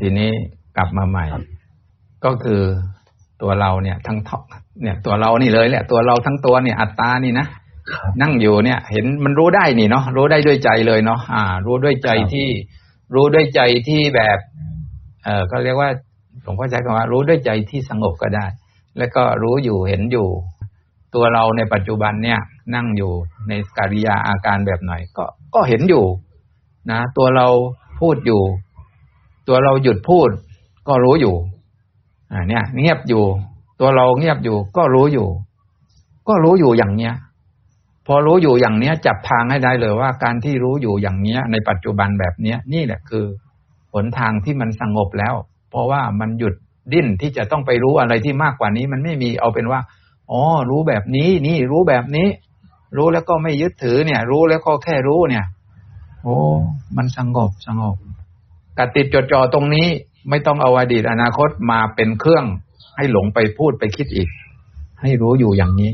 ทีนี้กลับมาใหม่ ก็คือตัวเราเนี่ย ทั้งทเนี่ย ตัวเรานี่เลยแหละตัวเราทั้งตัวเนี่ย อัตตานี่นะนั่งอยู่เนี่ย เห็นมันรู้ได้นี่เนาะรู้ได้ด้วยใจเลยเนาะอ่า รู้ด้วยใจที่ รู้ด้วยใจที่แบบ เออก็เรียกว่าหลวงพ่อใช้คำว่า รู้ด้วยใจที่สงบก็ได้ แล้วก็รู้อยู่เห็นอยู่ ตัวเราในปัจจุบันเนี่ย นั่งอยู่ในกิริยาอาการแบบไหนก็ก็เห็นอยู่ นะ ตัวเราพูดอยู่ ตัวเราหยุดพูดก็รู้อยู่ อ่า เนี่ย เงียบอยู่ ตัวเราเงียบอยู่ ก็รู้อยู่ ก็รู้อยู่อย่างเนี้ย พอรู้อยู่อย่างเนี้ย จับทางให้ได้เลยว่าการที่รู้อยู่อย่างเนี้ย ในปัจจุบันแบบเนี้ย นี่แหละคือหนทางที่มันสงบแล้ว เพราะว่ามันหยุดดิ้นที่จะต้องไปรู้อะไรที่มากกว่านี้ มันไม่มีเอาเป็นว่าอ๋อรู้แบบนี้นี่รู้แบบนี้ รู้แล้วก็ไม่ยึดถือเนี่ย รู้แล้วก็แค่รู้เนี่ย โอ้มันสงบสงบ กติดจดจ่อตรงนี้ไม่ต้องเอาอดีตอนาคตมาเป็นเครื่อง ให้หลงไปพูดไปคิดอีก ให้รู้อยู่อย่างนี้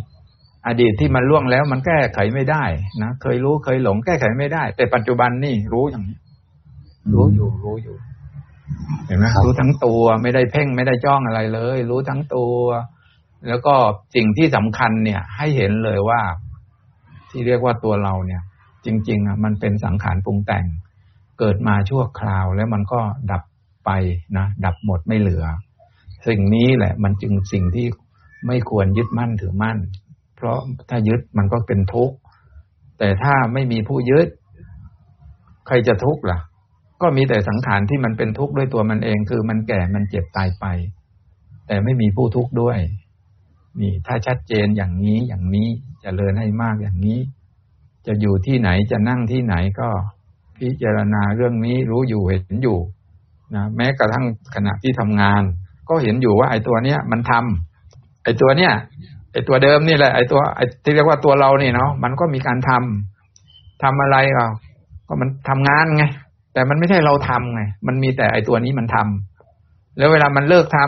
อดีตที่มันล่วงแล้วมันแก้ไขไม่ได้นะเคยรู้เคยหลงแก้ไขไม่ได้ แต่ปัจจุบันนี่รู้อย่างนี้ รู้อยู่รู้อยู่เห็นไหมรู้ทั้งตัวไม่ได้เพ่งไม่ได้จ้องอะไรเลย รู้ทั้งตัว แล้วก็สิ่งที่สำคัญเนี่ย ให้เห็นเลยว่า ที่เรียกว่าตัวเราเนี่ย จริง ๆอะมันเป็นสังขารปรุงแต่ง เกิดมาชั่วคราวแล้วมันก็ดับไปนะดับหมดไม่เหลือ สิ่งนี้แหละ มันจึงสิ่งที่ไม่ควรยึดมั่นถือมั่น เพราะถ้ายึดมันก็เป็นทุกข์แต่ถ้าไม่มีผู้ยึด ใครจะทุกข์ล่ะ ก็มีแต่สังขารที่มันเป็นทุกข์ด้วยตัวมันเอง คือมันแก่มันเจ็บตายไป แต่ไม่มีผู้ทุกข์ด้วย นี่ ถ้าชัดเจนอย่างนี้อย่างนี้จเจริญให้มากอย่างนี้ จะอยู่ที่ไหนจะนั่งที่ไหนก็ พิจารณาเรื่องนี้รู้อยู่เห็นอยู่นะแม้กระทั่งขณะที่ทำงาน ก็เห็นอยู่ว่าไอ้ตัวเนี้ยมันทำไอ้ตัวเนี้ยไอ้ตัวเดิมนี่แหละไอ้ตัวไอ้ที่เรียกว่าตัวเรานี่เนาะมันก็มีการทำทำอะไรก็ก็มันทำงานไง แต่มันไม่ใช่เราทำไง มันมีแต่ไอ้ตัวนี้มันทำแล้วเวลามันเลิกท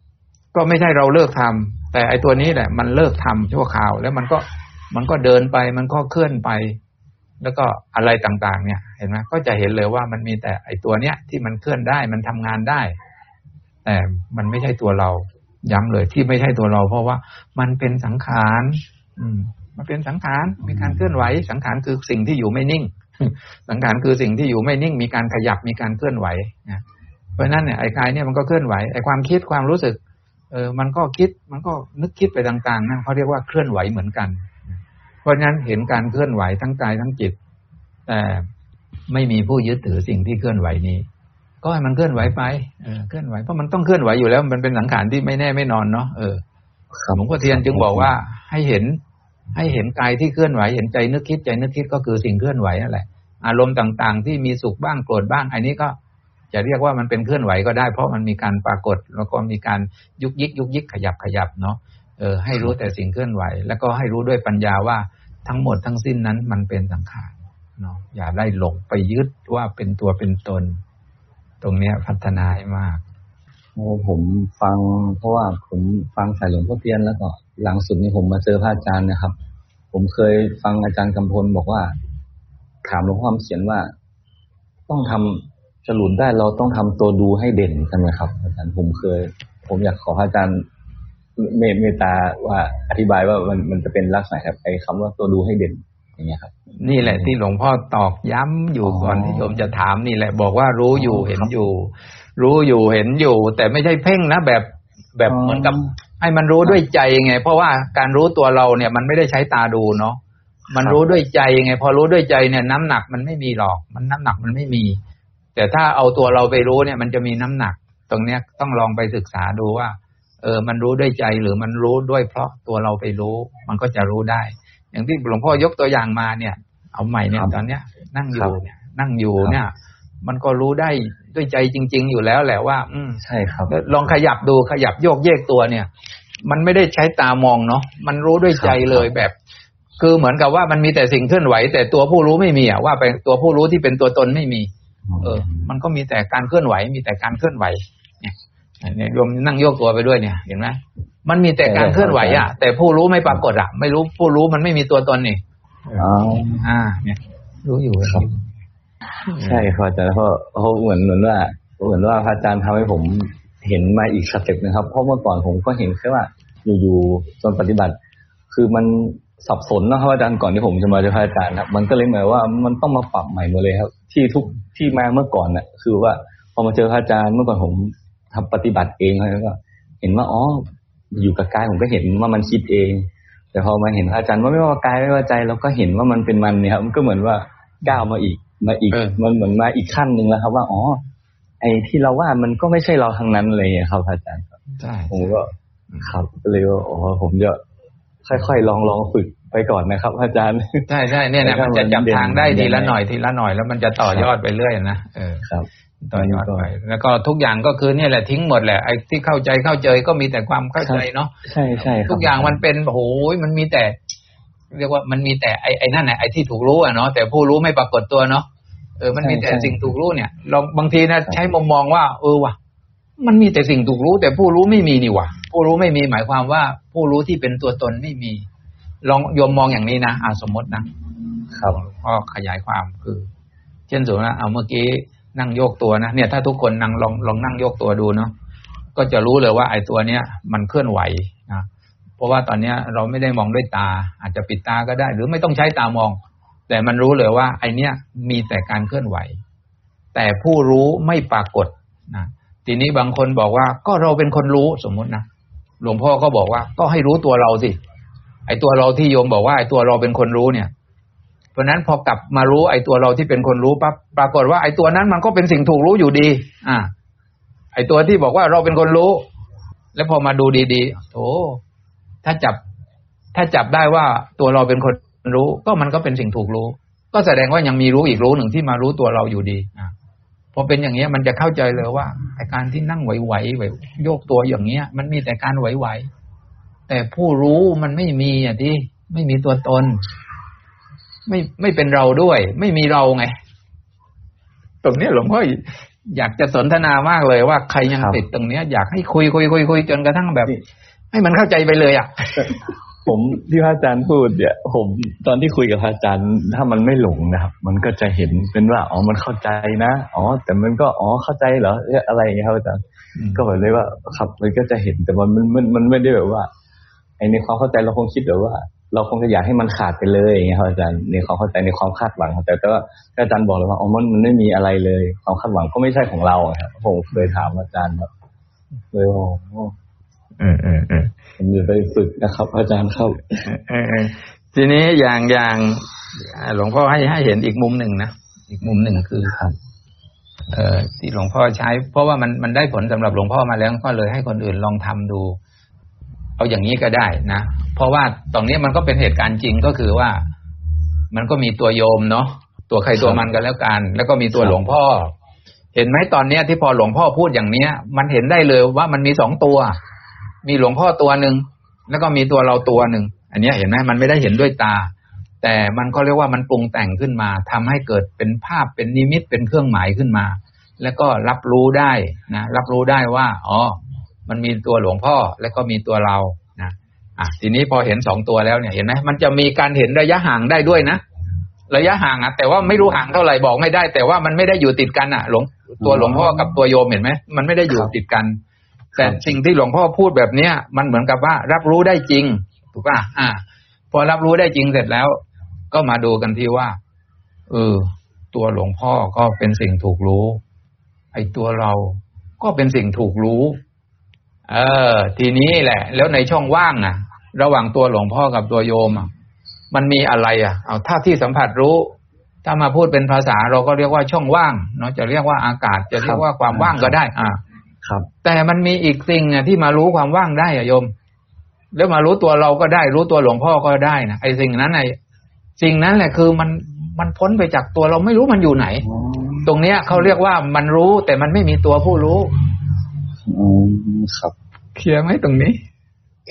ำก็ไม่ใช่เราเลิกทำแต่ไอ้ตัวนี้แหละ มันเลิกทำชั่วคราว แล้วมันก็มันก็เดินไปมันก็เคลื่อนไป แล้วก็อะไรต่างๆ เนี่ย เห็นไหมก็จะเห็นเลยว่ามันมีแต่ไอ้ตัวเนี้ยที่มันเคลื่อนได้มันทำงานได้ แต่มันไม่ใช่ตัวเราย้ำเลยที่ไม่ใช่ตัวเรา เพราะว่ามันเป็นสังขาร อืม มันเป็นสังขารมีการเคลื่อนไหว สังขารคือสิ่งที่อยู่ไม่นิ่ง สังขารคือสิ่งที่อยู่ไม่นิ่ง มีการขยับมีการเคลื่อนไหวนะเพราะนั้นเนี่ยไอ้กายเนี่ยมันก็เคลื่อนไหวไอ้ความคิดความรู้สึก เออ มันก็คิดมันก็นึกคิดไปต่างๆนั่นเขาเรียกว่าเคลื่อนไหวเหมือนกัน เพราะฉะนั้นเห็นการเคลื่อนไหวทั้งกายทั้งจิต แต่ไม่มีผู้ยึดถือสิ่งที่เคลื่อนไหวนี้ ก็ให้มันเคลื่อนไหวไปเออเคลื่อนไหวเพราะมันต้องเคลื่อนไหวอยู่แล้ว มันเป็นสังขารที่ไม่แน่ไม่นอนเนาะเออหลวงพ่อเทียนจึงบอกว่าให้เห็น ให้เห็นกายที่เคลื่อนไหวเห็นใจนึกคิดใจนึกคิดก็คือสิ่งเคลื่อนไหวนั่นแหละอารมณ์ต่างๆ ที่มีสุขบ้างโกรธบ้าง อันนี้ก็จะเรียกว่ามันเป็นเคลื่อนไหวก็ได้ เพราะมันมีการปรากฏ แล้วก็มีการยุกยิกยุกยิกขยับขยับเนาะ เออให้รู้แต่สิ่งเคลื่อนไหว แล้วก็ให้รู้ด้วยปัญญาว่าทั้งหมดทั้งสิ้นนั้นมันเป็นสังขารเนาะอย่าได้หลงไปยึดว่าเป็นตัวเป็นตน ตรงเนี้ยพัฒนาให้มากโอ้ผมฟัง เพราะว่าผมฟังสายหลวงพ่อเพียนแล้วก็หลังสุดนี้ผมมาเจอพระอาจารย์นะครับ ผมเคยฟังอาจารย์กำพลบอกว่า ถามหลวงพ่อเขียนว่า ต้องทำฉลุนได้เราต้องทำตัวดูให้เด่นใช่ไหมครับ อาจารย์ผมเคย ผมอยากขอพระอาจารย์ เมตเมตตาว่าอธิบายว่ามันมันจะเป็นลักษณะครับไอ้คาว่าตัวดูให้เด่นอย่างเงี้ยครับ นี่แหละที่หลวงพ่อตอกย้ำอยู่ก่อนที่โยมจะถามนี่แหละ บอกว่ารู้อยู่เห็นอยู่ รู้อยู่เห็นอยู่ แต่ไม่ใช่เพ่งนะแบบแบบเหมือนกับให้มันรู้ด้วยใจไง เพราะว่าการรู้ตัวเราเนี่ยมันไม่ได้ใช้ตาดูเนาะมันรู้ด้วยใจไง พอรู้ด้วยใจเนี่ย น้ำหนักมันไม่มีหรอก มันน้ำหนักมันไม่มี แต่ถ้าเอาตัวเราไปรู้เนี่ย มันจะมีน้ำหนัก ตรงเนี้ยต้องลองไปศึกษาดูว่า เออ มันรู้ด้วยใจหรือมันรู้ด้วยเพราะตัวเราไปรู้ มันก็จะรู้ได้ อย่างที่หลวงพ่อยกตัวอย่างมาเนี่ย เอาใหม่เนี่ยตอนเนี้ย นั่งอยู่เนี่ยนั่งอยู่เนี่ย มันก็รู้ได้ด้วยใจจริง ๆ อยู่แล้วแหละว่า อืมใช่ครับ ลองขยับดูขยับโยกเยกตัวเนี่ย มันไม่ได้ใช้ตามองเนาะมันรู้ด้วยใจเลยแบบ คือเหมือนกับว่ามันมีแต่สิ่งเคลื่อนไหว แต่ตัวผู้รู้ไม่มีอะว่าไปตัวผู้รู้ที่เป็นตัวตนไม่มี เออ มันก็มีแต่การเคลื่อนไหว มีแต่การเคลื่อนไหว เนี่ยเนี่ยรวมนั่งโยกตัวไปด้วยเนี่ยเห็นไหมมันมีแต่การเคลื่อนไหวอะ แต่ผู้รู้ไม่ปรากฏอะ ไม่รู้ผู้รู้มันไม่มีตัวตนนี่อ๋ออ่า เนี่ย รู้อยู่ครับ ใช่ครับอาจารย์เพราะเพราะเหมือนเหมือนว่าเหมือนว่าพระอาจารย์ทำให้ผมเห็นมาอีกสเต็ปนะครับ เพราะเมื่อก่อนผมก็เห็นแค่ว่า อยู่ๆจนปฏิบัติ คือมันสับสนนะครับอาจารย์ก่อนที่ผมจะมาเจอพระอาจารย์ครับมันก็เลยหมายว่ามันต้องมาปรับใหม่หมดเลยครับ ที่ทุกที่มาเมื่อก่อนน่ะ คือว่าพอมาเจอพระอาจารย์เมื่อก่อนผม ทำปฏิบัติเองแล้วก็ เห็นว่าอ๋ออยู่กับกายผมก็เห็นว่ามันคิดเอง แต่พอมาเห็นพระอาจารย์ว่าไม่ว่ากายไม่ว่าใจเราก็เห็นว่ามันเป็นมันเนี่ยครับมันก็เหมือนว่าก้าวมาอีกมาอีกเออมันเหมือนมาอีกขั้นหนึ่งแล้วครับ ว่าอ๋อไอ้ที่เราว่ามันก็ไม่ใช่เราทั้งนั้นเลยครับพระอาจารย์ครับใช่ผมก็ครับก็เลยว่าอ๋อผมจะค่อยๆลองลองฝึกไปก่อนนะครับพระอาจารย์ใช่ใช่เนี่ยนะแล้วก็มันจะจับเด่นทางได้ทีละเด่นหน่อยทีละหน่อยแล้วมันจะต่อยอดไปเรื่อยนะเออครับ ต่อยอดไปแล้วก็ทุกอย่างก็คือเนี่ยแหละทิ้งหมดแหละไอ้ที่เข้าใจเข้าใจก็มีแต่ความเข้าใจเนาะใช่ใช่ครับทุกอย่างมันเป็นโอ้โหมันมีแต่ เรียกว่ามันมีแต่ไอ้ไอ้นั่นแหละไอ้ที่ถูกรู้อะเนาะแต่ผู้รู้ไม่ปรากฏตัวเนาะเออมันมีแต่สิ่งถูกรู้เนี่ยเราบางทีนะใช้มุมมองว่า เออว่ะมันมีแต่สิ่งถูกรู้ แต่ผู้รู้ไม่มีนี่ว่ะผู้รู้ไม่มีหมายความว่า ผู้รู้ที่เป็นตัวตนไม่มี ลองโยมมองอย่างนี้นะอ่าสมมตินะครับก็ขยายความคือ เช่นสมมตินะเอาเมื่อกี้ นั่งโยกตัวนะเนี่ย ถ้าทุกคนนั่งลองลองนั่งโยกตัวดูเนาะก็จะรู้เลยว่าไอ้ตัวเนี้ยมันเคลื่อนไหวนะเพราะว่าตอนเนี้ยเราไม่ได้มองด้วยตา อาจจะปิดตาก็ได้ หรือไม่ต้องใช้ตามอง แต่มันรู้เลยว่า ไอเนี้ยมีแต่การเคลื่อนไหว แต่ผู้รู้ไม่ปรากฏนะทีนี้บางคนบอกว่าก็เราเป็นคนรู้สมมุตินะหลวงพ่อก็บอกว่า ก็ให้รู้ตัวเราสิไอตัวเราที่โยมบอกว่าไอตัวเราเป็นคนรู้เนี่ย เพราะนั้นพอกลับมารู้ไอตัวเราที่เป็นคนรู้ปั๊บปรากฏว่าไอตัวนั้นมันก็เป็นสิ่งถูกรู้อยู่ดี อ่า ไอตัวที่บอกว่าเราเป็นคนรู้ แล้วพอมาดูดีๆโถถ้าจับ ถ้าจับได้ว่าตัวเราเป็นคนรู้ ก็มันก็เป็นสิ่งถูกรู้ ก็แสดงว่ายังมีรู้อีกรู้หนึ่งที่มารู้ตัวเราอยู่ดีอ่าพอเป็นอย่างเงี้ยมันจะเข้าใจเลยว่าไอการที่นั่งไหวๆไหวโยกตัวอย่างเงี้ย มันมีแต่การไหวๆแต่ผู้รู้มันไม่มีอะที่ไม่มีตัวตน ไม่ไม่เป็นเราด้วย ไม่มีเราไง ตรงเนี้ยหลวงพ่ออยากจะสนทนามากเลยว่าใครยังครับติดตรงเนี้ย อยากให้คุยคุยคุยคุยจนกระทั่งแบบนี่ให้มันเข้าใจไปเลยอะผมที่พระอาจารย์พูดเนี่ย ผมตอนที่คุยกับพระอาจารย์ ถ้ามันไม่หลงนะครับ มันก็จะเห็นเป็นว่าอ๋อมันเข้าใจนะอ๋อ แต่มันก็อ๋อเข้าใจเหรอเอ๊ะอะไรอย่างเงี้ยครับอาจารย์ก็แบบเลยว่าครับมันก็จะเห็นแต่มันมันมันมันไม่ได้แบบว่าไอในความเข้าใจเราคงคิดแบบว่า เราคงจะอยากให้มันขาดไปเลยอย่างเงี้ยครับอาจารย์ในความเข้าใจในความคาดหวังครับแต่แต่ว่าอาจารย์บอกเลยว่าอ๋อมันมันไม่มีอะไรเลย ความคาดหวังก็ไม่ใช่ของเราอะครับผมเคยถามอาจารย์แบบเลยว่าอ๋อเออเออเออผมจะไปฝึกนะครับ อาจารย์ครับเออเออทีนี้อย่างอย่างอ่าหลวงพ่อให้ให้เห็นอีกมุมหนึ่งนะอีกมุมหนึ่งคือครับเอ่อที่หลวงพ่อใช้ เพราะว่ามันมันได้ผลสำหรับหลวงพ่อมาแล้วก็เลยให้คนอื่นลองทำดู เอาอย่างนี้ก็ได้นะ เพราะว่าตรงนี้มันก็เป็นเหตุการณ์จริงก็คือว่า มันก็มีตัวโยมเนาะตัวใครตัวมันกันแล้วกัน แล้วก็มีตัวหลวงพ่อ เห็นไหมตอนเนี้ยที่พอหลวงพ่อพูดอย่างเนี้ย มันเห็นได้เลยว่ามันมีสองตัว มีหลวงพ่อตัวหนึ่งแล้วก็มีตัวเราตัวหนึ่งอันนี้เห็นไหมมันไม่ได้เห็นด้วยตา แต่มันก็เรียกว่ามันปรุงแต่งขึ้นมาทำให้เกิดเป็นภาพเป็นนิมิตเป็นเครื่องหมายขึ้นมา แล้วก็รับรู้ได้นะรับรู้ได้ว่าอ๋อ มันมีตัวหลวงพ่อแล้วก็มีตัวเรานะอะทีนี้พอเห็นสองตัวแล้วเนี่ยเห็นไหมมันจะมีการเห็นระยะห่างได้ด้วยนะระยะห่างอะแต่ว่าไม่รู้ห่างเท่าไหร่บอกไม่ได้ แต่ว่ามันไม่ได้อยู่ติดกันอะ หลวงตัวหลวงพ่อกับตัวโยมเห็นไหมมันไม่ได้อยู่ติดกัน แต่สิ่งที่หลวงพ่อพูดแบบเนี้ยมันเหมือนกับว่า รับรู้ได้จริง ถูกป่ะอ่า พอรับรู้ได้จริงเสร็จแล้ว ก็มาดูกันที่ว่าเออตัวหลวงพ่อก็เป็นสิ่งถูกรู้ ไอ้ตัวเราก็เป็นสิ่งถูกรู้ เออ ทีนี้แหละ แล้วในช่องว่างอะ ระหว่างตัวหลวงพ่อกับตัวโยมอะมันมีอะไรอะ เอาถ้าที่สัมผัสรู้ ถ้ามาพูดเป็นภาษาเราก็เรียกว่าช่องว่างเนาะจะเรียกว่าอากาศจะเรียกว่าความว่างก็ได้ อ่า ครับ แต่มันมีอีกสิ่งอะที่มารู้ความว่างได้อะโยม แล้วมารู้ตัวเราก็ได้ รู้ตัวหลวงพ่อก็ได้นะไอ้สิ่งนั้นไอ้สิ่งนั้นแหละคือมันมันพ้นไปจากตัวเราไม่รู้มันอยู่ไหน ตรงเนี้ยเขาเรียกว่ามันรู้แต่มันไม่มีตัวผู้รู้ อืมครับ เคลียร์ไหมตรงนี้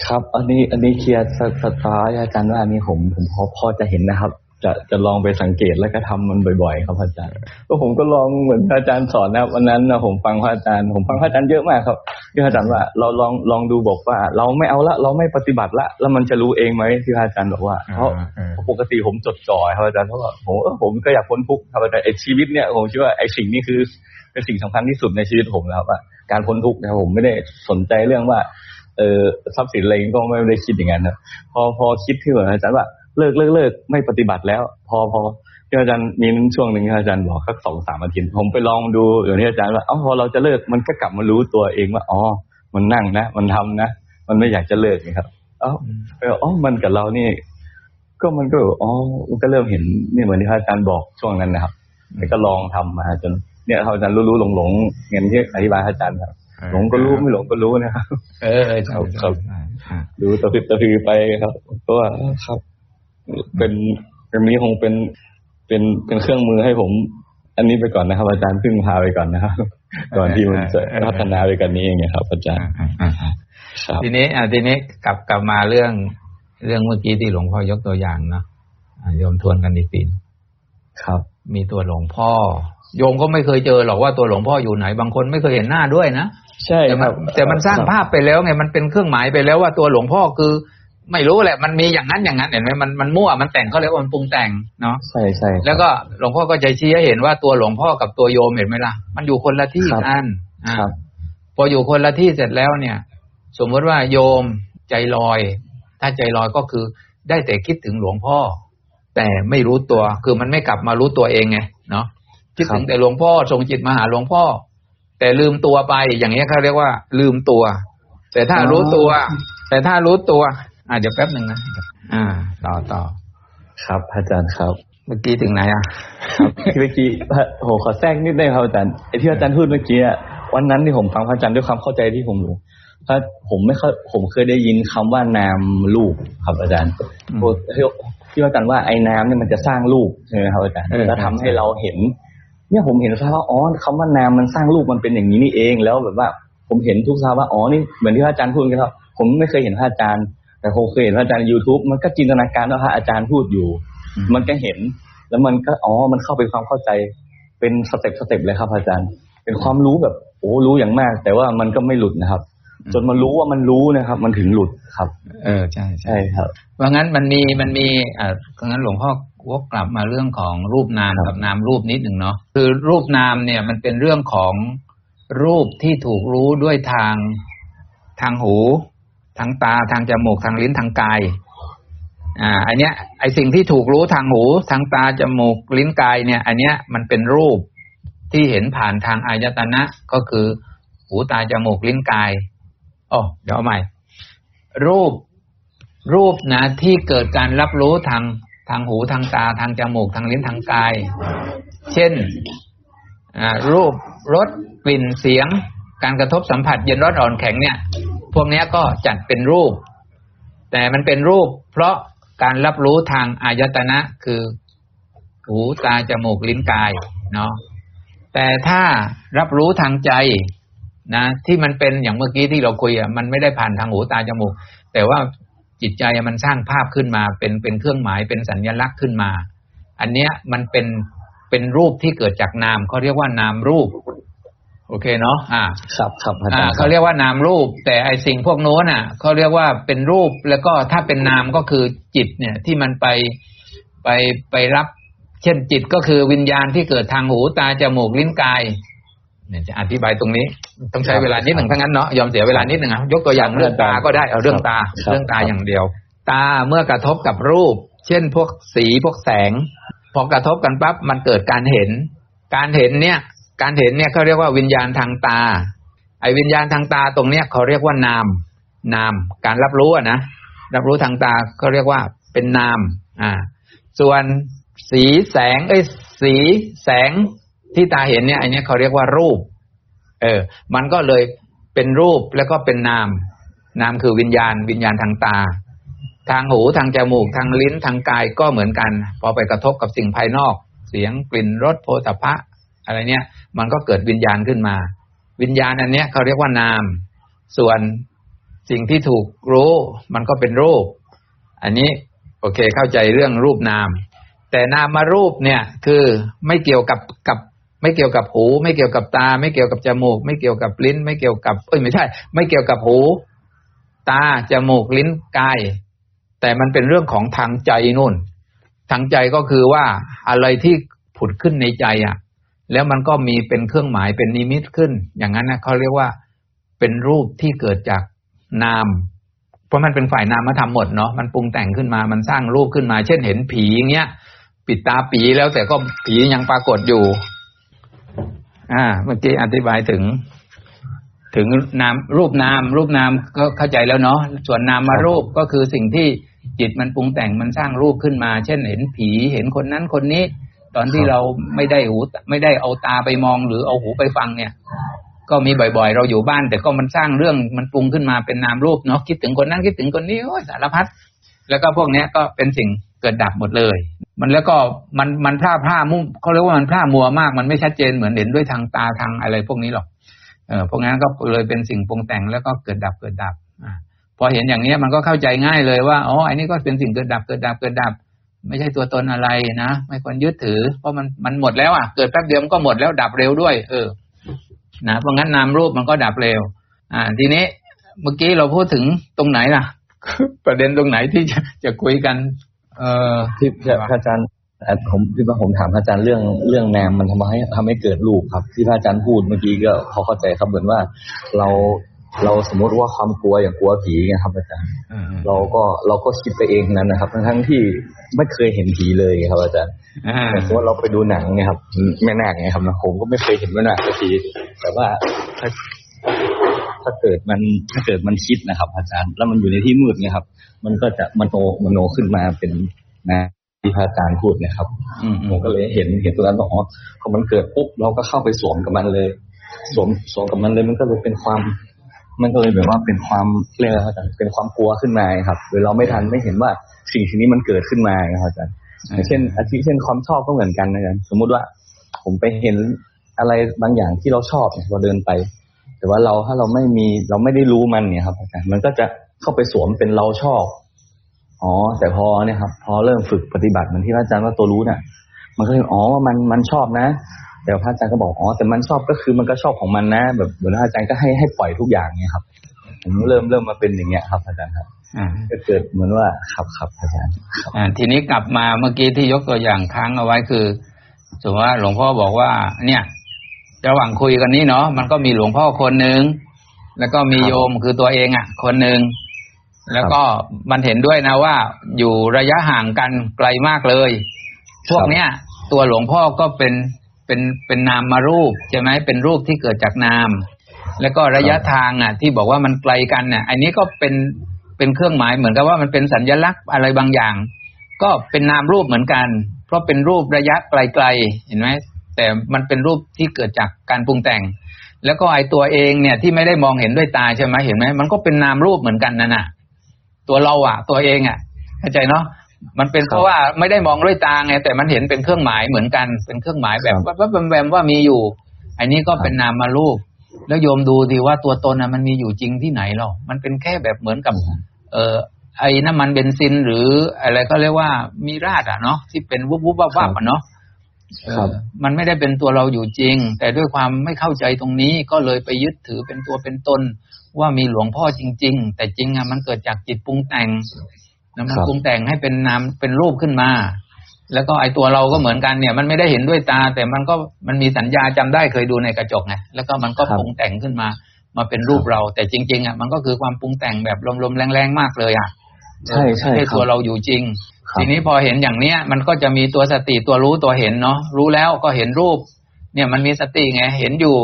ครับ อันนี้ อันนี้เคลียร์สสตาร์อาจารย์ว่าอันนี้ผมผมพอพอจะเห็นนะครับ จะจะลองไปสังเกตแล้วก็ทำมันบ่อยๆ ครับอาจารย์ก็ผมก็ลองเหมือนพระอาจารย์สอนนะวันนั้นนะผมฟังพระอาจารย์ ผมฟังพระอาจารย์เยอะมากครับที่พระอาจารย์ว่าเราลองลองดูบอกว่า เราไม่เอาละเราไม่ปฏิบัติละ แล้วมันจะรู้เองไหมที่พระอาจารย์บอกว่าเพราะปกติผมจดจ่อครับอาจารย์เพราะว่าผมเออผมก็อยากพ้นทุกข์ครับอาจารย์ไอชีวิตเนี่ยผมคิดว่าไอสิ่งนี้คือเป็นสิ่งสำคัญที่สุดในชีวิตผมแล้วว่าการพ้นทุกข์นะครับผมไม่ได้สนใจเรื่องว่าเออทรัพย์สินอะไรก็ไม่ได้คิดอย่างนั้นนะพอพอคิดที่เหมือนอาจารย์ว่า เลิกเลิกเลิกไม่ปฏิบัติแล้ว พอพอที่อาจารย์มีช่วงหนึ่งอาจารย์บอกสักสองสามอาทิตย์ผมไปลองดูเดี๋ยวนี้อาจารย์ว่าเอ๋อพอเราจะเลิกมันก็กลับมารู้ตัวเองว่าอ๋อมันนั่งนะ มันทำนะ มันไม่อยากจะเลิกนะครับ เอ้าอ๋อมันกับเรานี่ ก็มันก็อ๋อมันก็เริ่มเห็นนี่เหมือนที่อาจารย์บอกช่วงนั้นนะครับแล้วก็ลองทำมาจน เนี่ยอาจารย์รู้รู้หลงหลงเงินที่อธิบายอาจารย์ครับหลงก็รู้ไม่หลงก็รู้นะครับ เออใช่ครับดูตะพิดตะพือไปครับ ก็ครับ เป็นเป็นนี้คงเป็นเป็นเป็นเครื่องมือให้ผม อันนี้ไปก่อนนะครับ อาจารย์พึ่งพาไปก่อนนะครับ ก่อนที่มันจะพัฒนาไปกันนี้เองครับ อาจารย์ครับทีนี้อ่าทีนี้กลับกลับมาเรื่องเรื่องเมื่อกี้ที่หลวงพ่อยกตัวอย่างเนาะโยมทวนกันอีกปีครับ มีตัวหลวงพ่อ โยมก็ไม่เคยเจอหรอกว่าตัวหลวงพ่ออยู่ไหน บางคนไม่เคยเห็นหน้าด้วยนะใช่ครับแต่มันสร้างภาพไปแล้วไงมันเป็นเครื่องหมายไปแล้วว่าตัวหลวงพ่อคือ ไม่รู้แหละ มันมีอย่างนั้นอย่างนั้นเห็นไหมมันมันมั่วมันแต่งเขาเรียกว่ามันปรุงแต่งเนาะใช่ใช่แล้วก็หลวงพ่อก็จะชี้ให้เห็นว่าตัวหลวงพ่อกับตัวโยมเห็นไหมล่ะ มันอยู่คนละที่กันครับพออยู่คนละที่เสร็จแล้วเนี่ย สมมติว่าโยมใจลอย ถ้าใจลอยก็คือได้แต่คิดถึงหลวงพ่อ แต่ไม่รู้ตัว คือมันไม่กลับมารู้ตัวเองไงเนาะคิดถึงแต่หลวงพ่อส่งจิตมาหาหลวงพ่อ แต่ลืมตัวไปอย่างนี้เขาเรียกว่า ลืมตัว แต่ถ้ารู้ตัว แต่ถ้ารู้ตัว อ่าเดี๋ยวแป๊บหนึ่งนะอ่า ต่อต่อครับอาจารย์ครับ เมื่อกี้ถึงไหนอะเมื่อกี้โหขอแทรกนิดได้ครับอาจารย์ไอที่อาจารย์พูดเมื่อกี้วันนั้นที่ผมฟังพระอาจารย์ด้วยความเข้าใจที่ผมรู้ถ้าผมไม่เคยผมเคยได้ยินคำว่านามรูปครับอาจารย์ที่อาจารย์ว่าไอ้นามเนี่ยมันจะสร้างรูปใช่ไหมครับอาจารย์แล้วทำให้เราเห็น เนี่ยผมเห็นสภาวะอ๋อคำว่านามมันสร้างรูปมันเป็นอย่างนี้นี่เองแล้วแบบว่า ผมเห็นทุกสภาวะอ๋อนี่เหมือนที่พระอาจารย์พูดกันครับผมไม่เคยเห็นพระอาจารย์ แต่ผมเคยเห็นพระอาจารย์ยูทูบมันก็จินตนาการว่าพระอาจารย์พูดอยู่ มันก็เห็น แล้วมันก็อ๋อมันเข้าไปความเข้าใจเป็น step step เลยครับ อาจารย์ เป็นความรู้แบบโอ้รู้อย่างมาก แต่ว่ามันก็ไม่หลุดนะครับ จนมารู้ว่ามันรู้นะครับ มันถึงหลุดครับ เออใช่ใช่ครับว่างั้นมันมีมันมีอ่างั้นหลวงพ่อวกกลับมาเรื่องของรูปนามกับนามรูปนิดหนึ่งเนาะคือรูปนามเนี่ยมันเป็นเรื่องของรูปที่ถูกรู้ด้วยทางทางหู ทางตาทางจมูกทางลิ้นทางกาย อ่าอันเนี้ย ไอสิ่งที่ถูกรู้ทางหู ทางตาจมูกลิ้นกายเนี่ย อันเนี้ยมันเป็นรูปที่เห็นผ่านทางอายตนะก็คือ หูตาจมูกลิ้นกายอ๋อเดี๋ยวเอาใหม่ รูปรูปนะที่เกิดการรับรู้ทางทางหูทางตาทางจมูกทางลิ้นทางกาย เช่นรูปรสกลิ่นเสียง การกระทบสัมผัสเย็นร้อนอ่อนแข็งเนี่ย พวกนี้ก็จัดเป็นรูป แต่มันเป็นรูป เพราะการรับรู้ทางอายตนะคือหูตาจมูกลิ้นกายเนาะแต่ถ้ารับรู้ทางใจนะที่มันเป็นอย่างเมื่อกี้ที่เราคุยอะมันไม่ได้ผ่านทางหูตาจมูก แต่ว่าจิตใจมันสร้างภาพขึ้นมาเป็นเป็นเครื่องหมายเป็นสัญญลักษณ์ขึ้นมา อันเนี้ยมันเป็นเป็นรูปที่เกิดจากนามเขาเรียกว่านามรูป โอเคเนาะอ่าครับครับอ่าเขาเรียกว่านามรูป แต่ไอสิ่งพวกโน้นอะเขาเรียกว่าเป็นรูปแล้วก็ถ้าเป็นนามก็คือจิตเนี่ยที่มันไปไปไปรับ เช่นจิตก็คือวิญญาณที่เกิดทางหูตาจมูกลิ้นกายเนี่ยจะอธิบายตรงนี้ ต้องใช้เวลานิดหนึ่งทั้งนั้นเนาะยอมเสียเวลานิดหนึ่งอะยกตัวอย่างเรื่องตาก็ได้เอาเรื่องตาเรื่องตาอย่างเดียว ตาเมื่อกระทบกับรูป เช่นพวกสีพวกแสง พอกระทบกันปั๊บมันเกิดการเห็น การเห็นเนี่ย การเห็นเนี่ยเขาเรียกว่าวิญญาณทางตา ไอ้วิญญาณทางตาตรงเนี้ยเขาเรียกว่านาม นาม การรับรู้อะนะ รับรู้ทางตาเขาเรียกว่าเป็นนาม อ่า ส่วนสีแสง เอ้ย สีแสงที่ตาเห็นเนี่ยอันนี้เขาเรียกว่ารูป เออ มันก็เลยเป็นรูปแล้วก็เป็นนาม นามคือวิญญาณ วิญญาณทางตา ทางหูทางจมูกทางลิ้นทางกายก็เหมือนกัน พอไปกระทบกับสิ่งภายนอก เสียงกลิ่นรสโพธพะ อะไรเนี่ย มันก็เกิดวิญญาณขึ้นมา วิญญาณอันเนี้ยเขาเรียกว่านาม ส่วนสิ่งที่ถูกรู้ มันก็เป็นรูป อันนี้โอเคเข้าใจเรื่องรูปนาม แต่นามารูปเนี่ยคือไม่เกี่ยวกับกับไม่เกี่ยวกับหู ไม่เกี่ยวกับตา ไม่เกี่ยวกับจมูก ไม่เกี่ยวกับลิ้น ไม่เกี่ยวกับเอ้ยไม่ใช่ ไม่เกี่ยวกับหู ตาจมูกลิ้นกาย แต่มันเป็นเรื่องของทางใจนู่น ทางใจก็คือว่าอะไรที่ผุดขึ้นในใจอะ แล้วมันก็มีเป็นเครื่องหมายเป็นนิมิตขึ้น อย่างนั้นนะเขาเรียกว่าเป็นรูปที่เกิดจากนาม เพราะมันเป็นฝ่ายนามมาทำหมดเนาะมันปรุงแต่งขึ้นมามันสร้างรูปขึ้นมา เช่นเห็นผีอย่างเงี้ยปิดตาปีแล้วแต่ก็ผียังปรากฏอยู่ อ่า เมื่อกี้อธิบายถึง ถึงนามรูปนาม รูปนามก็เข้าใจแล้วเนาะส่วนนามมารูปก็คือสิ่งที่จิตมันปรุงแต่งมันสร้างรูปขึ้นมา เช่นเห็นผีเห็นคนนั้นคนนี้ ตอนที่เราไม่ได้หูไม่ได้เอาตาไปมองหรือเอาหูไปฟังเนี่ย ก็มีบ่อยๆ เราอยู่บ้าน แต่ก็มันสร้างเรื่องมันปรุงขึ้นมาเป็นนามรูปเนาะคิดถึงคนนั้นคิดถึงคนนี้โอ้ยสารพัดแล้วก็พวกเนี้ยก็เป็นสิ่งเกิดดับหมดเลย มันแล้วก็มันมันพลาดพลาดมุ่งเขาเรียกว่ามันพลาดมัวมาก มันไม่ชัดเจนเหมือนเห็นด้วยทางตาทางอะไรพวกนี้หรอกเออพวกนั้นก็เลยเป็นสิ่งปรุงแต่งแล้วก็เกิดดับเกิดดับอ่าพอเห็นอย่างนี้มันก็เข้าใจง่ายเลยว่าอ๋ออันนี้ก็เป็นสิ่งเกิดดับเกิดดับเกิดดับ ไม่ใช่ตัวตนอะไรนะไม่ควรยึดถือ เพราะมันมันหมดแล้วอะเกิดแป๊บเดียวมันก็หมดแล้วดับเร็วด้วย เออ นะเพราะงั้นนามรูปมันก็ดับเร็ว อ่า ทีนี้เมื่อกี้เราพูดถึงตรงไหนล่ะ ประเด็นตรงไหนที่จะจะคุยกัน เออที่พระอาจารย์ผมที่ว่าผมถามพระอาจารย์เรื่องเรื่องแนมมันทำให้ทำให้เกิดรูปครับ ที่พระอาจารย์พูดเมื่อกี้ก็พอเข้าใจครับเหมือนว่าเรา เราสมมติว่าความกลัวอย่างกลัวผีไงครับอาจารย์เราก็เราก็คิดไปเองนั้นนะครับ ทั้งทั้งที่ไม่เคยเห็นผีเลยครับอาจารย์แต่สมมติเราไปดูหนังไงครับแม่นาคไงครับนะผมก็ไม่เคยเห็นแม่นาคสักทีแต่ว่าถ้าถ้าเกิดมันถ้าเกิดมันคิดนะครับ อาจารย์ แล้วมันอยู่ในที่มืดไงครับ มันก็จะมโนมโนขึ้นมาเป็นนะที่พระอาจารย์พูดนะครับผมก็เลยเห็นเห็นตัวนั้นอ๋อพอมันเกิดปุ๊บเราก็เข้าไปสวมกับมันเลย สวมสวมกับมันเลยมันก็เลยเป็นความ มันก็เลยแบบว่าเป็นความเรียกอะไรอาจารย์เป็นความกลัวขึ้นมาครับโดยเราไม่ทันไม่เห็นว่าสิ่งที่นี้มันเกิดขึ้นมาครับอาจารย์เช่นอาทิเช่นความชอบก็เหมือนกันนะอาจารย์สมมุติว่า ผมไปเห็นอะไรบางอย่างที่เราชอบเนี่ยเราเดินไป แต่ว่าเราถ้าเราไม่มีเราไม่ได้รู้มันเนี่ยครับอาจารย์มันก็จะเข้าไปสวมเป็นเราชอบอ๋อแต่พอเนี่ยครับ พอเริ่มฝึกปฏิบัติเหมือนที่อาจารย์ว่าตัวรู้เนี่ยมันก็เลยอ๋อว่ามันมันชอบนะ แต่พระอาจารย์ก็บอกอ๋อแต่มันชอบก็คือมันก็ชอบของมันนะ แบบเหมือนอาจารย์ก็ให้ให้ปล่อยทุกอย่างเนี่ยครับผมเริ่มเริ่มมาเป็นอย่างเงี้ยครับอาจารย์ครับก็เกิดเหมือนว่าขับขับอาจารย์อ่าทีนี้กลับมาเมื่อกี้ที่ยกตัวอย่างค้างเอาไว้คือสมมติว่าหลวงพ่อบอกว่า เนี่ยระหว่างคุยกันนี้เนาะมันก็มีหลวงพ่อคนหนึ่งแล้วก็มีโยมคือตัวเองอะ คนหนึ่งแล้วก็มันเห็นด้วยนะว่า อยู่ระยะห่างกันไกลมากเลย พวกเนี้ย ตัวหลวงพ่อก็เป็น เป็นเป็นนามมารูปใช่ไหมเป็นรูปที่เกิดจากนาม แล้วก็ระยะทางอะ ที่บอกว่ามันไกลกันเนี่ยอันนี้ก็เป็นเป็นเครื่องหมายเหมือนกับว่ามันเป็นสัญลักษณ์อะไรบางอย่าง ก็เป็นนามรูปเหมือนกัน เพราะเป็นรูประยะไกลๆเห็นไหมแต่มันเป็นรูปที่เกิดจากการปรุงแต่ง แล้วก็ไอตัวเองเนี่ยที่ไม่ได้มองเห็นด้วยตาใช่ไหมเห็นไหมมันก็เป็นนามรูปเหมือนกันนั่นน่ะ ตัวเราอะ ตัวเองอะเข้าใจเนาะ มันเป็นเพราะว่าไม่ได้มองด้วยตาไงแต่มันเห็นเป็นเครื่องหมายเหมือนกันเป็นเครื่องหมายแบบว่าแวมๆว่ามีอยู่ อันนี้ก็เป็นนามารูปแล้วโยมดูดีว่าตัวตนอะมันมีอยู่จริงที่ไหนหรอมันเป็นแค่แบบเหมือนกับ เอ่อไอ้น้ำมันเบนซินหรืออะไรก็เรียกว่ามีราดอะเนาะที่เป็นวุบวุบวับวับอะเนาะมันไม่ได้เป็นตัวเราอยู่จริง แต่ด้วยความไม่เข้าใจตรงนี้ก็เลยไปยึดถือเป็นตัวเป็นตนว่ามีหลวงพ่อจริง ๆ แต่จริงอะมันเกิดจากจิตปรุงแต่ง นะมันปรุงแต่งให้เป็นนามเป็นรูปขึ้นมา แล้วก็ไอตัวเราก็เหมือนกันเนี่ย มันไม่ได้เห็นด้วยตา แต่มันก็มันมีสัญญาจำได้เคยดูในกระจกไงแล้วก็มันก็ปรุงแต่งขึ้นมา มาเป็นรูปเรา แต่จริง ๆอะมันก็คือความปรุงแต่งแบบลมๆแรงๆมากเลยอะใช่ใช่ใช่ตัวเราอยู่จริง ทีนี้พอเห็นอย่างเนี้ย มันก็จะมีตัวสติตัวรู้ตัวเห็นเนาะรู้แล้วก็เห็นรูป เนี่ยมันมีสติไงเห็นอยู่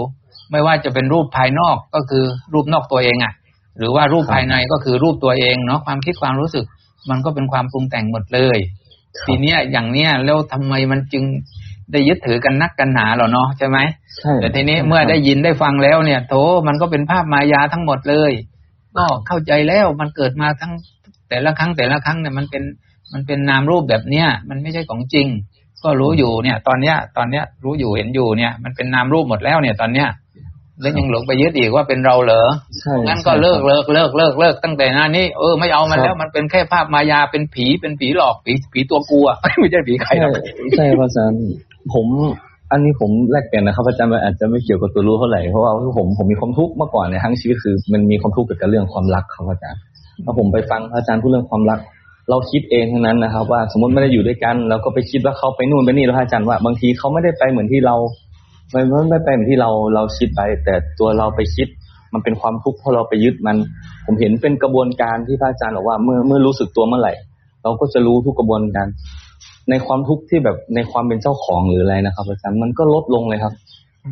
ไม่ว่าจะเป็นรูปภายนอกก็คือรูปนอกตัวเองอะ หรือว่ารูปภายในก็คือรูปตัวเองเนาะความคิดความรู้สึก มันก็เป็นความปรุงแต่งหมดเลย ทีเนี้ยอย่างเนี้ยแล้วทำไมมันจึงได้ยึดถือกันนักกันหนาหรอเนาะใช่ไหมใช่แต่ทีนี้เมื่อได้ยินได้ฟังแล้วเนี่ยโถมันก็เป็นภาพมายาทั้งหมดเลย ก็เข้าใจแล้วมันเกิดมาทั้งแต่ละครั้งแต่ละครั้งเนี่ยมันเป็นมันเป็นนามรูปแบบเนี้ยมันไม่ใช่ของจริง ก็รู้อยู่เนี่ย ตอนเนี้ย ตอนเนี้ยรู้อยู่เห็นอยู่เนี่ย มันเป็นนามรูปหมดแล้วเนี่ยตอนเนี้ย แล้วยังหลงไปยึดอีกว่าเป็นเราเหรอใช่งั้นก็เลิกเลิกเลิกเลิกเลิกตั้งแต่หน้านี้เออไม่เอามันครับแล้วมันเป็นแค่ภาพมายาเป็นผีเป็นผีหลอกผีผีตัวกลัวไม่ใช่ผีใครใช่หรอกใช่ครับอาจารย์ผมอันนี้ผมแลกเปลี่ยนนะครับอาจารย์มันอาจจะไม่เกี่ยวกับตัวรู้เท่าไหร่เพราะว่าผมผมมีความทุกข์เมื่อก่อนในยทั้งชีวิตคือ มันมีความทุกข์เกี่ยวกับเรื่องความรักครับอาจารย์แล้วผมไปฟังอาจารย์พูดเรื่องความรัก เราคิดเองทั้งนั้นนะครับ ว่าสมมติไม่ได้อยู่ด้วยกันเราก็ไปคิดว่าเขาไปนู่นไปนี่แล้วอาจารย์ว่า บางทีเขาไม่ได้ไปเหมือนที่เราไม่ไม่ไม่ไปเหมือนที่เราเราคิดไป แต่ตัวเราไปคิด มันเป็นความทุกข์เพราะเราไปยึดมัน ผมเห็นเป็นกระบวนการที่พระอาจารย์บอกว่าเมื่อเมื่อรู้สึกตัวเมื่อไหร่ เราก็จะรู้ทุกกระบวนการ ในความทุกข์ที่แบบในความเป็นเจ้าของหรืออะไรนะครับอาจารย์มันก็ลดลงเลยครับ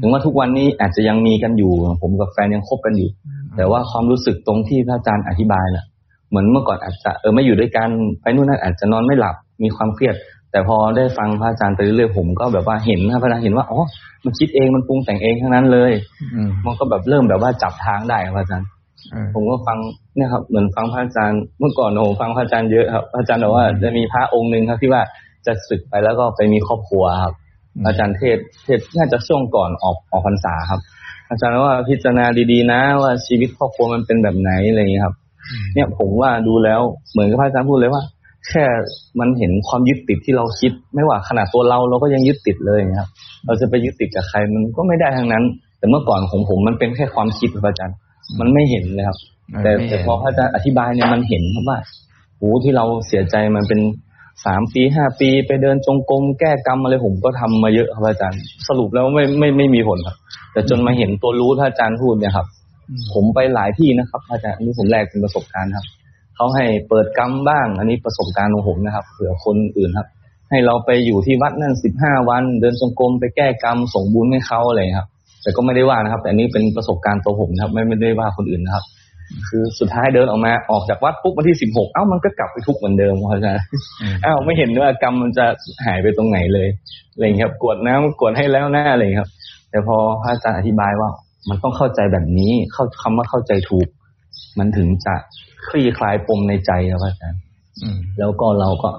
ถึงว่าทุกวันนี้อาจจะยังมีกันอยู่ ผมกับแฟนยังคบกันอยู่ แต่ว่าความรู้สึกตรงที่พระอาจารย์อธิบายน่ะเหมือนเมื่อก่อนอาจจะเออไม่อยู่ด้วยกันไปนู่นนั่นอาจจะนอนไม่หลับมีความเครียด แต่พอได้ฟังพระอาจารย์ไปเรื่อยๆผมก็แบบว่าเห็นนะพระอาจารย์เห็นว่าอ๋อมันคิดเองมันปรุงแต่งเองทั้งนั้นเลยอืมมันก็แบบเริ่มแบบว่าจับทางได้ครับอาจารย์เออผมก็ฟังเนี่ยครับเหมือนฟังพระอาจารย์เมื่อก่อนผมฟังพระอาจารย์เยอะครับพระอาจารย์บอกว่าจะมีพระองค์หนึ่งครับที่ว่าจะศึกไปแล้วก็ไปมีครอบครัวครับ อาจารย์เทศเทศน่าจะช่วงก่อนออกออกพรรษาครับ อาจารย์ว่าพิจารณาดีๆ นะ ว่าชีวิตครอบครัวมันเป็นแบบไหนอะไรอย่างนี้ยครับ เนี่ยผมว่าดูแล้วเหมือนกับพระอาจารย์พูดเลยว่า แค่มันเห็นความยึดติดที่เราคิด ไม่ว่าขนาดตัวเราเราก็ยังยึดติดเลยครับ เราจะไปยึดติดกับใครมันก็ไม่ได้ทั้งนั้น แต่เมื่อก่อนของผมมันเป็นแค่ความคิดครับอาจารย์ มันไม่เห็นเลยครับ แต่ไม่เห็นแต่พอพระอาจารย์อธิบายเนี่ยมันเห็นครับว่าโอ้ที่เราเสียใจมันเป็นสามปีห้าปี ไปเดินจงกรมแก้กรรมอะไรผมก็ทำมาเยอะครับอาจารย์ สรุปแล้วไม่ไม่ไม่มีผลครับ แต่จนมาเห็นตัวรู้ที่อาจารย์พูดเนี่ยครับ ผมไปหลายที่นะครับ อาจารย์อันนี้ผมแลกเป็นประสบการณ์ครับ เขาให้เปิดกรรมบ้าง อันนี้ประสบการณ์ของผมนะครับ เผื่อคนอื่นครับ ให้เราไปอยู่ที่วัดนั่นสิบห้าวัน เดินจงกรมไปแก้กรรมส่งบุญให้เขาอะไรครับ แต่ก็ไม่ได้ว่านะครับ แต่อันนี้เป็นประสบการณ์ตัวผมนะครับ ไม่ไม่ได้ว่าคนอื่นนะครับ คือสุดท้ายเดินออกมาออกจากวัดปุ๊บวันที่สิบหกเอ้ามันก็กลับไปทุกข์เหมือนเดิมครับอาจารย์อืมอ้าวไม่เห็นว่ากรรมมันจะหายไปตรงไหนเลยอะไรอย่างเงี้ยครับ กวดน้ำกวดให้แล้วหน้าอะไรอย่างเงี้ยครับ แต่พอพระอาจารย์อธิบายว่า มันต้องเข้าใจแบบนี้เข้าคำว่าเข้าใจถูก มันถึงจะคลี่คลายปมในใจครับอาจารย์อืมแล้วก็เราก็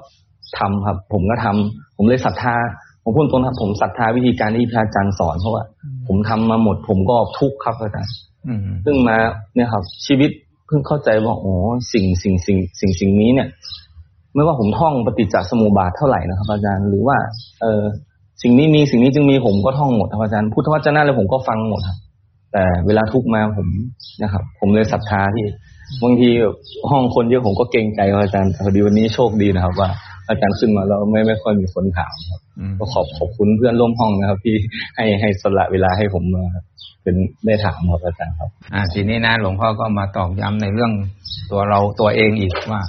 ทำครับ ผมก็ทำผมเลยศรัทธาผมพูดตรงนะครับ ผมศรัทธาวิธีการที่พระอาจารย์สอนเพราะว่า ผมทำมาหมด ผมก็ทุกข์ครับอาจารย์อืมซึ่งมาเนี่ยครับ ชีวิตเพิ่งเข้าใจว่าโอ้สิ่งสิ่งสิ่งสิ่งสิ่งนี้เนี่ย ไม่ว่าผมท่องปฏิจจสมุปบาทเท่าไหร่นะครับ อาจารย์หรือว่า เออสิ่งนี้มีสิ่งนี้จึงมีผมก็ท่องหมดครับอาจารย์พุทธวจนะเลยผมก็ฟังหมดครับ แต่เวลาทุกข์มาผมนะครับ ผมเลยศรัทธาที่บางทีแบบห้องคนเยอะผมก็เกรงใจครับอาจารย์แต่พอดีวันนี้โชคดีนะครับ ว่า อาจารย์ขึ้นมาแล้วไม่ไม่ค่อยมีคนถามครับอืมก็ขอบขอบคุณเพื่อนร่วมห้องนะครับ ที่ให้ให้สละเวลาให้ผมมาเป็นได้ถามครับอาจารย์ครับ อ่าทีนี้นะหลวงพ่อก็มาตอกย้ำในเรื่องตัวเราตัวเองอีกว่า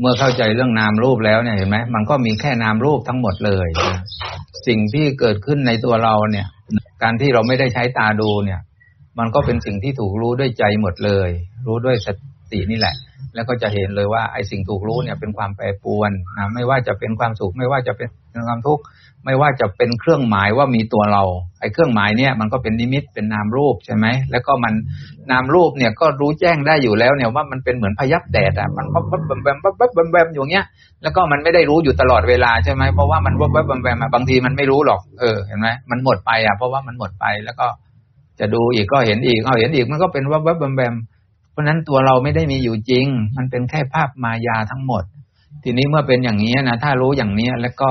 เมื่อเข้าใจเรื่องนามรูปแล้วเนี่ยเห็นไหมมันก็มีแค่นามรูปทั้งหมดเลยนะสิ่งที่เกิดขึ้นในตัวเราเนี่ย การที่เราไม่ได้ใช้ตาดูเนี่ย มันก็เป็นสิ่งที่ถูกรู้ด้วยใจหมดเลย รู้ด้วยสตินี่แหละ แล้วก็จะเห็นเลยว่าไอ้สิ่งถูกรู้เนี่ยเป็นความแปรปรวนนะไม่ว่าจะเป็นความสุข ไม่ว่าจะเป็นความทุกข์ไม่ว่าจะเป็นเครื่องหมายว่ามีตัวเรา ไอ้เครื่องหมายเนี่ยมันก็เป็นนิมิตเป็นนามรูปใช่ไหมแล้วก็มันนามรูปเนี่ยก็รู้แจ้งได้อยู่แล้วเนี่ยว่ามันเป็นเหมือนพยับแดดอะมันปั๊บปั๊บแบมแบมปั๊บปั๊บแบมแบอยู่เงี้ยแล้วก็มันไม่ได้รู้อยู่ตลอดเวลาใช่ไหมเพราะว่ามันวับวับแวมแวมอะบางทีมันไม่รู้หรอกเออเห็นไหมมันหมดไปอะเพราะว่ามันหมดไปแล้วก็ จะดูอีกก็เห็นอีกเอาเห็นอีกมันก็เป็นวับวับแวมแวมเพราะนั้นตัวเราไม่ได้มีอยู่จริง มันเป็นแค่ภาพมายาทั้งหมด ทีนี้เมื่อเป็นอย่างนี้นะถ้ารู้อย่างนี้แล้วก็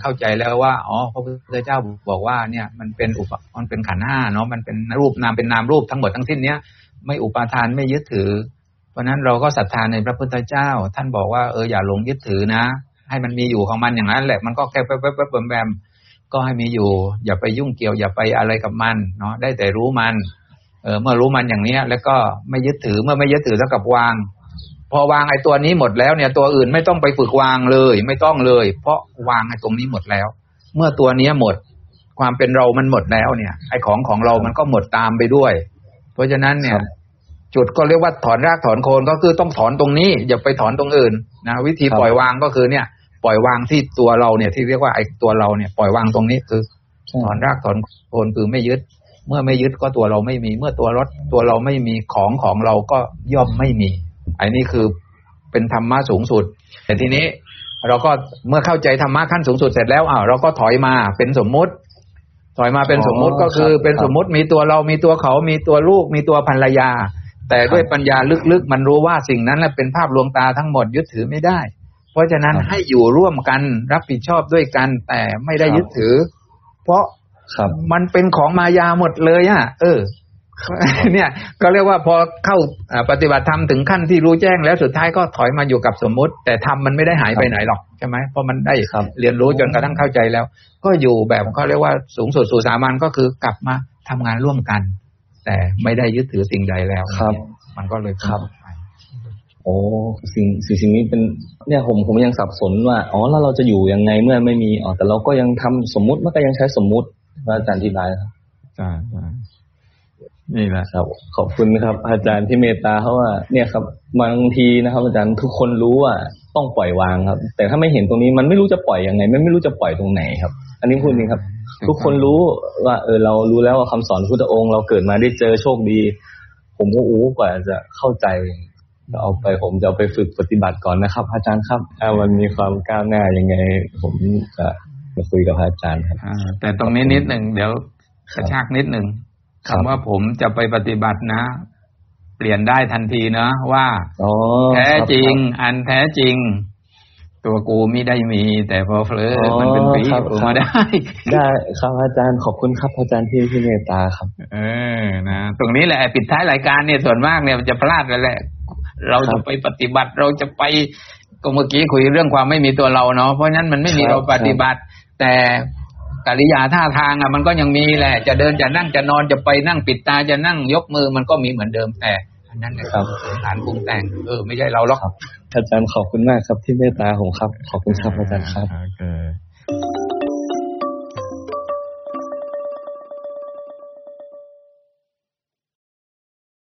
เข้าใจแล้วว่าอ๋อพระพุทธเจ้าบอกว่าเนี่ย มันเป็นอุปมันเป็นขันธ์ห้าเนาะมันเป็นรูปนามเป็นนามรูปทั้งหมดทั้งสิ้นเนี้ยไม่อุปาทานไม่ยึดถือ เพราะนั้นเราก็ศรัทธาในพระพุทธเจ้า ท่านบอกว่าเอออย่าหลงยึดถือนะ ให้มันมีอยู่ของมันอย่างนั้นแหละมันก็แค่แป๊บแป๊บแป๊บแบแป๊บ ก็ให้มีอยู่ อย่าไปยุ่งเกี่ยว อย่าไปอะไรกับมันเนาะได้แต่รู้มัน เออเมื่อรู้มันอย่างเนี้ย แล้วก็ไม่ยึดถือเมื่อไม่ยึดถือเท่ากับวาง พอวางไอ้ตัวนี้หมดแล้วเนี่ย ตัวอื่นไม่ต้องไปฝึกวางเลย ไม่ต้องเลย เพราะวางไอ้ตรงนี้หมดแล้ว เมื่อตัวเนี้ยหมด ความเป็นเรามันหมดแล้วเนี่ย ไอ้ของของเรามันก็หมดตามไปด้วย เพราะฉะนั้นเนี่ยครับจุดก็เรียกว่าถอนรากถอนโคนก็คือต้องถอนตรงนี้ อย่าไปถอนตรงอื่นนะวิธีครับปล่อยวางก็คือเนี่ยป ล่อยวางที่ตัวเราเนี่ย ที่เรียกว่าไอ้ตัวเราเนี่ยปล่อยวางตรงนี้คือใช่ถอนรากถอนโคนคือไม่ยึด เมื่อไม่ยึดก็ตัวเราไม่มี เมื่อตัวรถตัวเราไม่มีของของเราก็ย่อมไม่มีอันนี้คือเป็นธรรมะสูงสุด แต่ทีนี้เราก็เมื่อเข้าใจธรรมะขั้นสูงสุดเสร็จแล้วอ้าวเราก็ถอยมาเป็นสมมุติ ถอยมาเป็นอ๋อสมมุติก็คือครับเป็นครับสมมุติมีตัวเรามีตัวเขา มีตัวลูก มีตัวภรรยา แต่ด้วยปัญญาลึกๆ มันรู้ว่าสิ่งนั้นแหละเป็นภาพลวงตาทั้งหมดยึดถือไม่ได้ เพราะฉะนั้นครับให้อยู่ร่วมกันรับผิดชอบด้วยกัน แต่ไม่ได้ครับยึดถือ เพราะครับมันเป็นของมายาหมดเลยอะ เออ เนี่ยก็เรียกว่าพอเข้าอ่าปฏิบัติธรรมถึงขั้นที่รู้แจ้งแล้วสุดท้ายก็ถอยมาอยู่กับสมมุติ แต่ธรรมมันไม่ได้หายไปไหนหรอกใช่ไหมเพราะมันได้ครับเรียนรู้จนกระทั่งเข้าใจแล้ว ก็อยู่แบบเขาเรียกว่าสูงสุดสู่สามัญก็คือกลับมาทำงานร่วมกัน แต่ไม่ได้ยึดถือสิ่งใดแล้วครับ มันก็เลยครับไปโอ้สิ่งสิ่งสิ่งนี้เป็นเนี่ยผมผมยังสับสนว่าอ๋อแล้วเราจะอยู่ยังไงเมื่อไม่มีอ๋อแต่เราก็ยังทำสมมุติมันก็ยังใช้สมมุติพระอาจารย์อธิบายครับใช่ใช่นี่แหละครับ ขอบคุณครับ อาจารย์ที่เมตตาเพราะว่า เนี่ยครับบางทีนะครับ อาจารย์ทุกคนรู้ว่าต้องปล่อยวางครับ แต่ถ้าไม่เห็นตรงนี้มันไม่รู้จะปล่อยยังไงมันไม่รู้จะปล่อยตรงไหนครับ อันนี้พูดจริงครับ ทุกคนรู้ว่า เออเรารู้แล้วว่าคำสอนพุทธองค์ เราเกิดมาได้เจอโชคดี ผมก็อู้กว่าจะเข้าใจก็ เอาไปผมจะเอาไปฝึกปฏิบัติก่อนนะครับ อาจารย์ครับ ถ้ามันมีความก้าวหน้ายังไง ผมจะมาคุยกับพระอาจารย์ครับอ่าแต่ตรงนี้นิดหนึ่งเดี๋ยวกระชากนิดหนึ่งครับคำว่าผมจะไปปฏิบัตินะ เปลี่ยนได้ทันทีนะว่าอ๋อแท้ครับจริง อันแท้จริง ตัวกูไม่ได้มี แต่พอเฟลออ๋อมันเป็นปีครับกูครับมาได้ได้ครับอาจารย์ขอบคุณครับอาจารย์ที่ที่เมตตาครับ เออนะตรงนี้แหละ ปิดท้ายรายการเนี่ยส่วนมากเนี่ยมันจะพลาดแล้วแหละ เราครัจะบไปปฏิบัติเราจะไปก็เมื่อกี้คุยเรื่องความไม่มีตัวเราเนาะเพราะฉะนั้นมันไม่มีครับเราปฏิบัติ แต่กิริยาท่าทางอะมันก็ยังมีแหละ จะเดินจะนั่งจะนอนจะไปนั่งปิดตาจะนั่งยกมือมันก็มีเหมือนเดิมแต่อันนั้นเนี่ยครับฐานปรุงแต่งเออไม่ใช่เราหรอกครับอาจารย์ขอบคุณมากครับที่เมตตาผมครับ ขอบคุณครับอาจารย์ครับโอเค